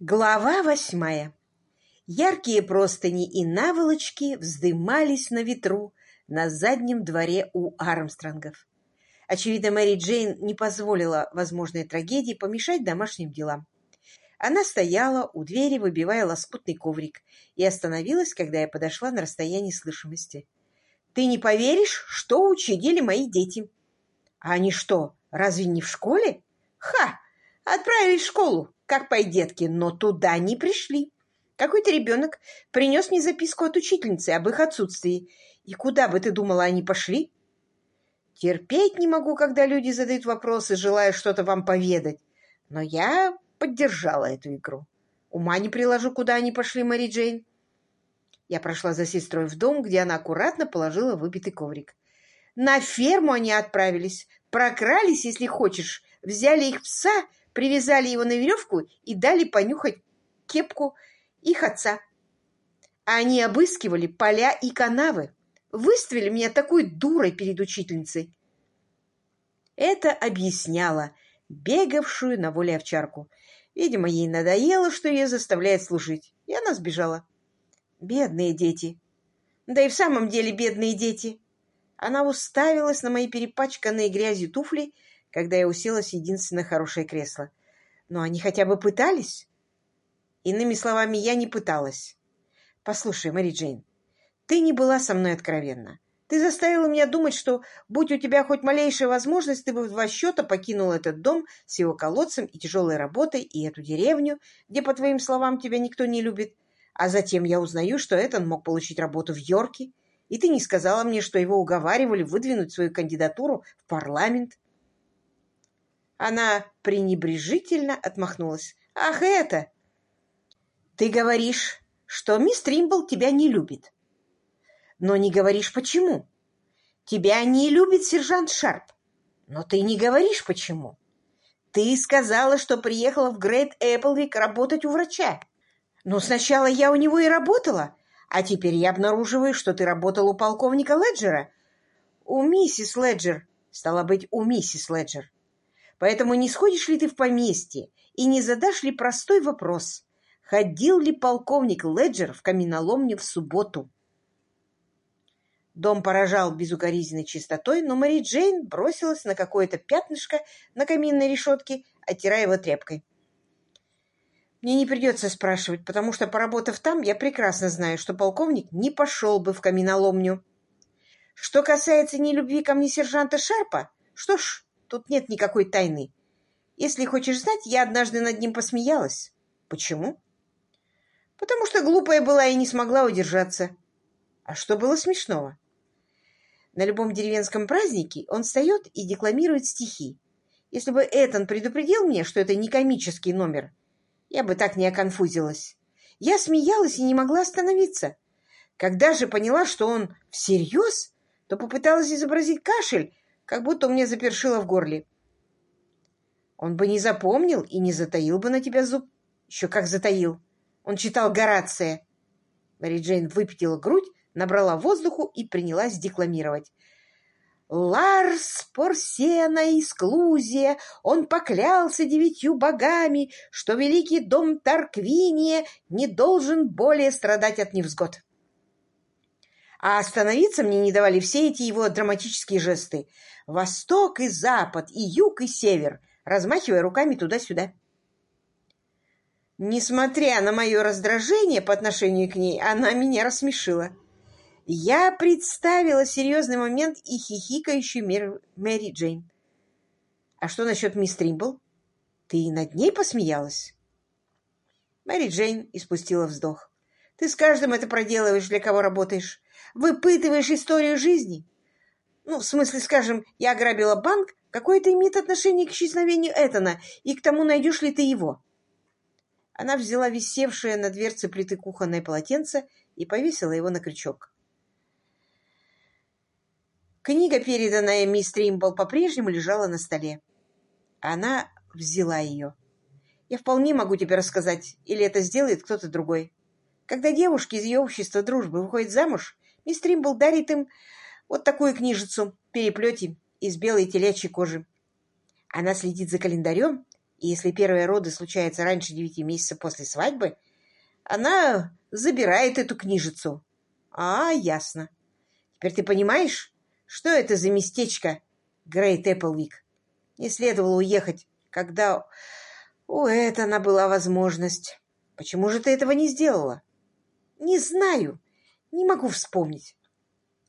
Глава восьмая. Яркие простыни и наволочки вздымались на ветру на заднем дворе у Армстронгов. Очевидно, Мэри Джейн не позволила возможной трагедии помешать домашним делам. Она стояла у двери, выбивая лоскутный коврик, и остановилась, когда я подошла на расстоянии слышимости. «Ты не поверишь, что учудили мои дети?» «А они что, разве не в школе?» «Ха! Отправились в школу, как детки, но туда не пришли. Какой-то ребенок принес мне записку от учительницы об их отсутствии. И куда бы ты думала, они пошли? Терпеть не могу, когда люди задают вопросы, желая что-то вам поведать. Но я поддержала эту игру. Ума не приложу, куда они пошли, Мэри Джейн. Я прошла за сестрой в дом, где она аккуратно положила выбитый коврик. На ферму они отправились, прокрались, если хочешь, взяли их пса привязали его на веревку и дали понюхать кепку их отца. Они обыскивали поля и канавы, выставили меня такой дурой перед учительницей. Это объясняло бегавшую на воле овчарку. Видимо, ей надоело, что ее заставляет служить, и она сбежала. Бедные дети. Да и в самом деле бедные дети. Она уставилась на мои перепачканные грязью туфли когда я уселась в единственное хорошее кресло. Но они хотя бы пытались. Иными словами, я не пыталась. Послушай, Мэри Джейн, ты не была со мной откровенна. Ты заставила меня думать, что, будь у тебя хоть малейшая возможность, ты бы два счета покинул этот дом с его колодцем и тяжелой работой, и эту деревню, где, по твоим словам, тебя никто не любит. А затем я узнаю, что Этан мог получить работу в Йорке, и ты не сказала мне, что его уговаривали выдвинуть свою кандидатуру в парламент. Она пренебрежительно отмахнулась. «Ах, это! Ты говоришь, что мисс Тримбл тебя не любит. Но не говоришь, почему. Тебя не любит сержант Шарп. Но ты не говоришь, почему. Ты сказала, что приехала в Грейт Эпплвик работать у врача. Но сначала я у него и работала, а теперь я обнаруживаю, что ты работал у полковника Леджера. У миссис Леджер, стало быть, у миссис Леджер. Поэтому не сходишь ли ты в поместье и не задашь ли простой вопрос, ходил ли полковник Леджер в каменоломню в субботу? Дом поражал безукоризненной чистотой, но Мэри Джейн бросилась на какое-то пятнышко на каминной решетке, оттирая его тряпкой. Мне не придется спрашивать, потому что, поработав там, я прекрасно знаю, что полковник не пошел бы в каменоломню. Что касается нелюбви ко мне сержанта Шарпа, что ж, Тут нет никакой тайны. Если хочешь знать, я однажды над ним посмеялась. Почему? Потому что глупая была и не смогла удержаться. А что было смешного? На любом деревенском празднике он встает и декламирует стихи. Если бы Этан предупредил меня, что это не комический номер, я бы так не оконфузилась. Я смеялась и не могла остановиться. Когда же поняла, что он всерьез, то попыталась изобразить кашель, как будто меня запершило в горле. Он бы не запомнил и не затаил бы на тебя зуб. Еще как затаил. Он читал Горация. Мэри Джейн выпятила грудь, набрала воздуху и принялась декламировать. Ларс Порсена из Клузия, он поклялся девятью богами, что великий дом Тарквиния не должен более страдать от невзгод. А остановиться мне не давали все эти его драматические жесты. Восток и запад, и юг, и север, размахивая руками туда-сюда. Несмотря на мое раздражение по отношению к ней, она меня рассмешила. Я представила серьезный момент и хихикающую Мэри Джейн. «А что насчет мисс Тримбл? Ты над ней посмеялась?» Мэри Джейн испустила вздох. «Ты с каждым это проделываешь, для кого работаешь выпытываешь историю жизни. Ну, в смысле, скажем, я ограбила банк, какое это имеет отношение к исчезновению Этана и к тому, найдешь ли ты его? Она взяла висевшее на дверце плиты кухонное полотенце и повесила его на крючок. Книга, переданная мисс Тримбл, по-прежнему лежала на столе. Она взяла ее. Я вполне могу тебе рассказать, или это сделает кто-то другой. Когда девушки из ее общества дружбы выходят замуж, Мисс Тримбл дарит им вот такую книжицу в переплете из белой телячьей кожи. Она следит за календарем И если первые роды случаются раньше девяти месяцев после свадьбы, она забирает эту книжицу. А, ясно. Теперь ты понимаешь, что это за местечко Грейт Эпплвик? Не следовало уехать, когда у Этана была возможность. Почему же ты этого не сделала? Не знаю. Не могу вспомнить.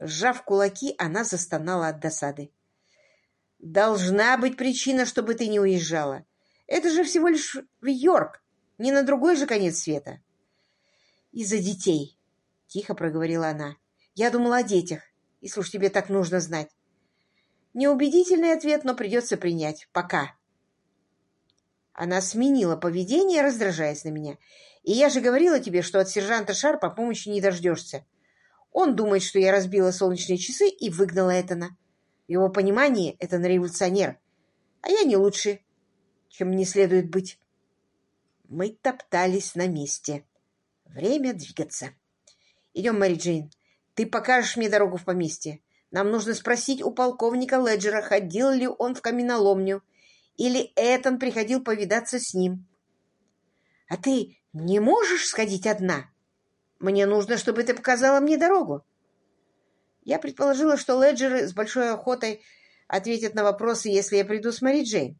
Сжав кулаки, она застонала от досады. Должна быть причина, чтобы ты не уезжала. Это же всего лишь в Йорк, не на другой же конец света. Из-за детей, — тихо проговорила она. Я думала о детях, если уж тебе так нужно знать. Неубедительный ответ, но придется принять. Пока. Она сменила поведение, раздражаясь на меня. И я же говорила тебе, что от сержанта Шарпа помощи не дождешься. Он думает, что я разбила солнечные часы и выгнала Этана. В его понимании Этан революционер, а я не лучше, чем мне следует быть. Мы топтались на месте. Время двигаться. Идем, Мэри Джейн. Ты покажешь мне дорогу в поместье. Нам нужно спросить у полковника Леджера, ходил ли он в каменоломню, или Этан приходил повидаться с ним. А ты не можешь сходить одна? Мне нужно, чтобы ты показала мне дорогу. Я предположила, что Леджеры с большой охотой ответят на вопросы, если я приду с Мэри Джейн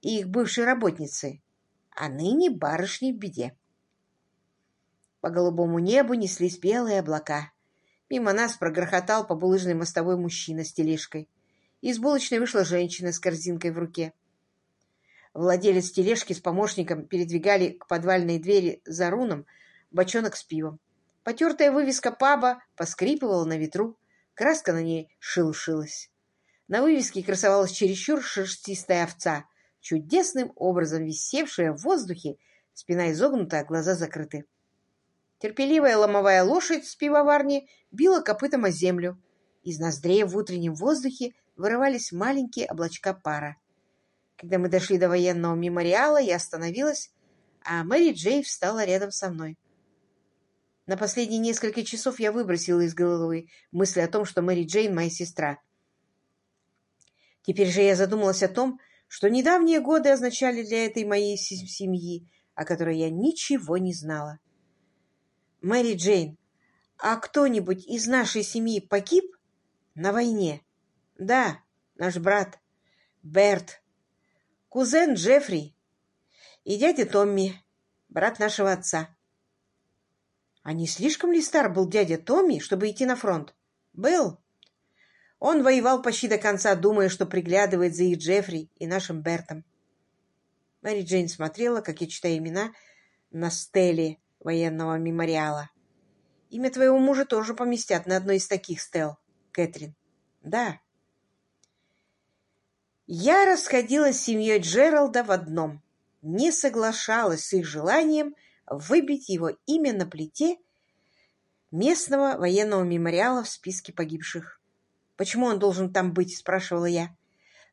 и их бывшей работницей, а ныне барышней в беде. По голубому небу неслись белые облака. Мимо нас прогрохотал по булыжной мостовой мужчина с тележкой. Из булочной вышла женщина с корзинкой в руке. Владелец тележки с помощником передвигали к подвальной двери за руном бочонок с пивом. Потертая вывеска паба поскрипывала на ветру, краска на ней шелушилась. На вывеске красовалась чересчур шерстистая овца, чудесным образом висевшая в воздухе, спина изогнутая, глаза закрыты. Терпеливая ломовая лошадь с пивоварни била копытом о землю. Из ноздрей в утреннем воздухе вырывались маленькие облачка пара. Когда мы дошли до военного мемориала, я остановилась, а Мэри Джей встала рядом со мной. На последние несколько часов я выбросила из головы мысли о том, что Мэри Джейн — моя сестра. Теперь же я задумалась о том, что недавние годы означали для этой моей семьи, о которой я ничего не знала. Мэри Джейн, а кто-нибудь из нашей семьи погиб на войне? Да, наш брат Берт, кузен Джеффри и дядя Томми, брат нашего отца. А не слишком ли стар был дядя Томми, чтобы идти на фронт? Был. Он воевал почти до конца, думая, что приглядывает за их Джеффри и нашим Бертом. Мэри Джейн смотрела, как я читаю имена, на стеле военного мемориала. Имя твоего мужа тоже поместят на одной из таких стел, Кэтрин. Да. Я расходилась с семьей Джералда в одном. Не соглашалась с их желанием выбить его имя на плите местного военного мемориала в списке погибших. «Почему он должен там быть?» — спрашивала я.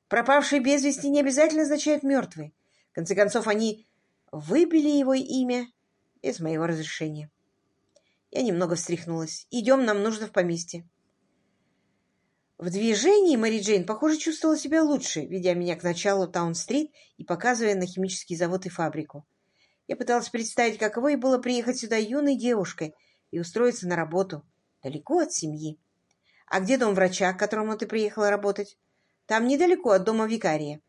«Пропавший без вести не обязательно означает мертвый. В конце концов, они выбили его имя без моего разрешения. Я немного встряхнулась. «Идем, нам нужно в поместье». В движении Мэри Джейн, похоже, чувствовала себя лучше, ведя меня к началу Таун-стрит и показывая на химический завод и фабрику. Я пыталась представить, каково ей было приехать сюда юной девушкой и устроиться на работу, далеко от семьи. «А где дом врача, к которому ты приехала работать?» «Там недалеко от дома викария».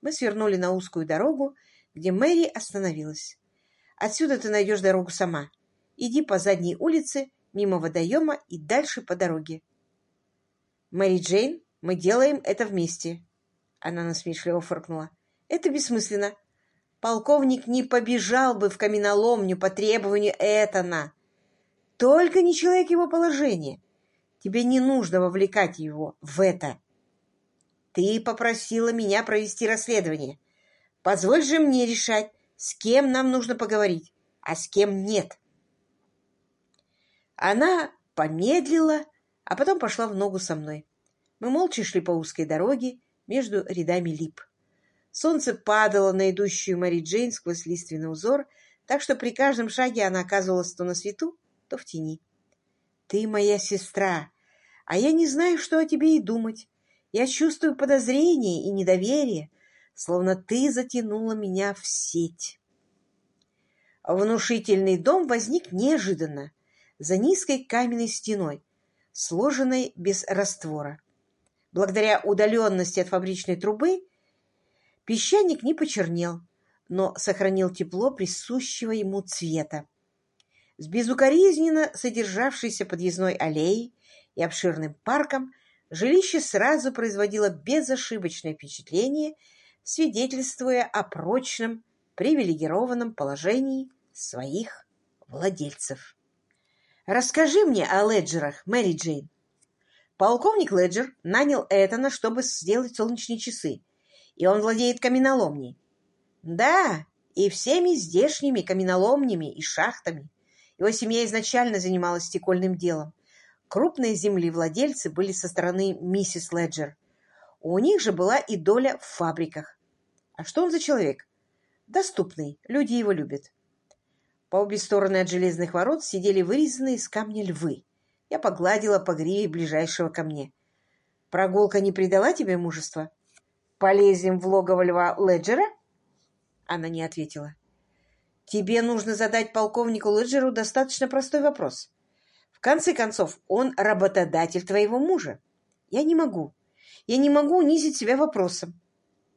Мы свернули на узкую дорогу, где Мэри остановилась. Отсюда ты найдешь дорогу сама. Иди по задней улице, мимо водоема и дальше по дороге. Мэри Джейн, мы делаем это вместе. Она насмешливо фыркнула. Это бессмысленно. Полковник не побежал бы в каменоломню по требованию Этана. Только не человек его положения. Тебе не нужно вовлекать его в это. Ты попросила меня провести расследование. Позволь же мне решать, с кем нам нужно поговорить, а с кем нет. Она помедлила, а потом пошла в ногу со мной. Мы молча шли по узкой дороге между рядами лип. Солнце падало на идущую Мэри Джейн сквозь лиственный узор, так что при каждом шаге она оказывалась то на свету, то в тени. «Ты моя сестра, а я не знаю, что о тебе и думать. Я чувствую подозрение и недоверие, словно ты затянула меня в сеть. Внушительный дом возник неожиданно, за низкой каменной стеной, сложенной без раствора. Благодаря удаленности от фабричной трубы песчаник не почернел, но сохранил тепло присущего ему цвета. С безукоризненно содержавшейся подъездной аллеей и обширным парком жилище сразу производило безошибочное впечатление, свидетельствуя о прочном, привилегированном положении своих владельцев. «Расскажи мне о Леджерах, Мэри Джейн». Полковник Леджер нанял Этана, чтобы сделать солнечные часы, и он владеет каменоломней. Да, и всеми здешними каменоломнями и шахтами. Его семья изначально занималась стекольным делом. Крупные землевладельцы были со стороны миссис Леджер. У них же была и доля в фабриках. А что он за человек? Доступный, люди его любят. По обе стороны от железных ворот сидели вырезанные из камня львы. Я погладила по гриве ближайшего ко мне. «Прогулка не придала тебе мужества? Полезем в логово льва Леджера?» Она не ответила. «Тебе нужно задать полковнику Леджеру достаточно простой вопрос. В конце концов, он работодатель твоего мужа. Я не могу. Я не могу унизить себя вопросом».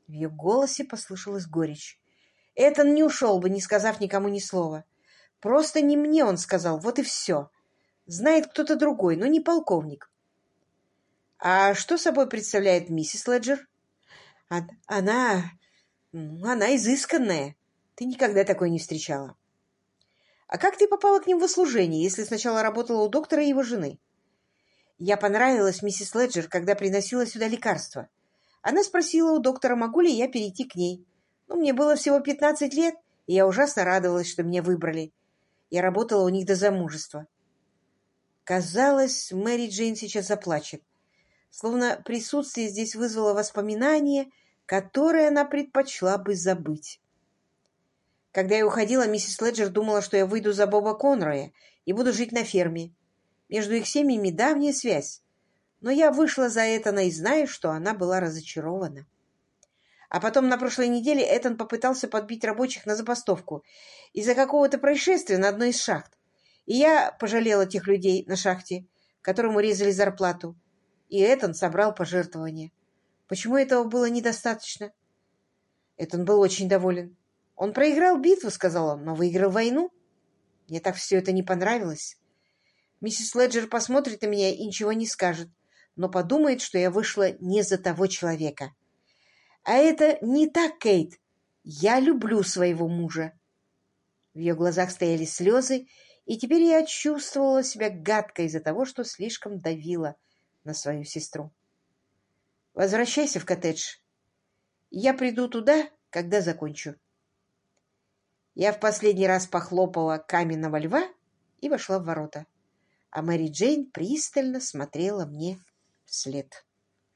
В ее голосе послышалась горечь. Этон не ушел бы, не сказав никому ни слова. Просто не мне он сказал, вот и все. Знает кто-то другой, но не полковник. А что собой представляет миссис Леджер? Она... она изысканная. Ты никогда такой не встречала. А как ты попала к ним в услужение, если сначала работала у доктора и его жены? Я понравилась миссис Леджер, когда приносила сюда лекарства. Она спросила у доктора, могу ли я перейти к ней. Ну, мне было всего пятнадцать лет, и я ужасно радовалась, что меня выбрали. Я работала у них до замужества. Казалось, Мэри Джейн сейчас заплачет. Словно присутствие здесь вызвало воспоминание, которое она предпочла бы забыть. Когда я уходила, миссис Леджер думала, что я выйду за Боба Конроя и буду жить на ферме. Между их семьями давняя связь. Но я вышла за Этана и знаю, что она была разочарована. А потом на прошлой неделе Этан попытался подбить рабочих на забастовку из-за какого-то происшествия на одной из шахт. И я пожалела тех людей на шахте, которым урезали зарплату. И Этан собрал пожертвования. Почему этого было недостаточно? Этан был очень доволен. Он проиграл битву, сказал он, но выиграл войну. Мне так все это не понравилось. Миссис Леджер посмотрит на меня и ничего не скажет, но подумает, что я вышла не за того человека. А это не так, Кейт. Я люблю своего мужа. В ее глазах стояли слезы, и теперь я чувствовала себя гадко из-за того, что слишком давила на свою сестру. Возвращайся в коттедж. Я приду туда, когда закончу. Я в последний раз похлопала каменного льва и вошла в ворота, а Мэри Джейн пристально смотрела мне вслед.